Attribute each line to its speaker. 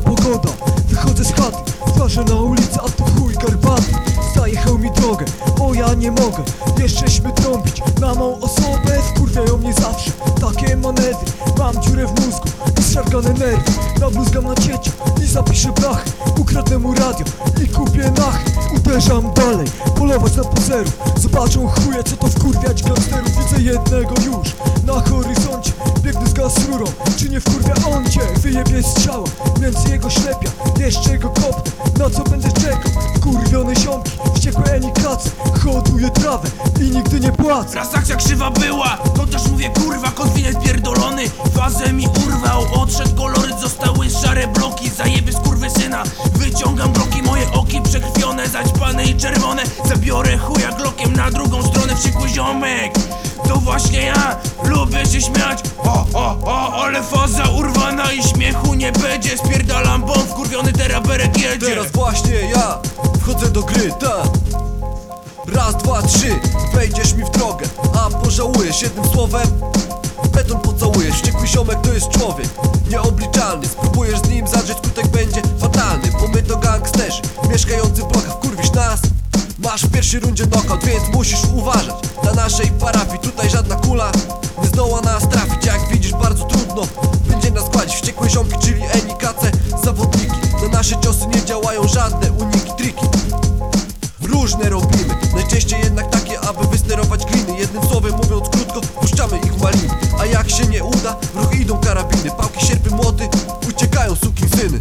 Speaker 1: Pogoda, wychodzę z chaty Twarzę na ulicę, a tu chuj garbaty. Zajechał mi drogę, o ja nie mogę. Jeszcześmy trąbić na małą osobę Wkurwiają mnie zawsze takie manewry Mam dziurę w mózgu i zszargane nerwy. Nabluzgam na ciecia i zapiszę blachy. Ukradnę mu radio i kupię nachy Uderzam dalej, polować na pozerów Zobaczą chuje, co to wkurwiać gangsterów. Widzę jednego już na horyzoncie. Biegnę z gaz rurą, czy nie wkurwia on cię Wyjebie strzała między jego ślepia Jeszcze go kopnę, na co będę czekał Kurwione ziomki, wściekłe enikace Hoduję trawę i nigdy nie płacę.
Speaker 2: Raz akcja krzywa była, to też mówię kurwa Konfinet pierdolony, fazę mi urwał Odszedł koloryt, zostały szare bloki. Zajebie syna, wyciągam bloki Moje oki przekrwione, zaćpane i czerwone. Zabiorę chuja glokiem na drugą stronę Wściekły ziomek właśnie ja lubię się śmiać. O, o, o, ale faza urwana i śmiechu nie będzie. Spierdalam bomb, wkurwiony teraberek jedzie.
Speaker 3: Teraz właśnie ja wchodzę do gry, ta Raz, dwa, trzy, wejdziesz mi w drogę A pożałujesz jednym słowem. Beton pocałujesz, wściekły ziomek to jest człowiek Nieobliczalny, spróbujesz z nim zadrzeć Skutek będzie fatalny, bo my to gangsterzy Mieszkający w pierwszej rundzie knockout, więc musisz uważać. Na naszej parafii, tutaj żadna kula Nie zdoła nas trafić, jak widzisz bardzo trudno Będzie nas kładzić wściekłe ziomki, czyli enikace Zawodniki, na nasze ciosy nie działają żadne uniki, triki. Różne robimy, najczęściej jednak takie, aby wysterować gliny. Jednym słowem mówiąc krótko, puszczamy ich maliny. A jak się nie uda, w ruch idą karabiny. Pałki, sierpy, młoty, uciekają suki syny.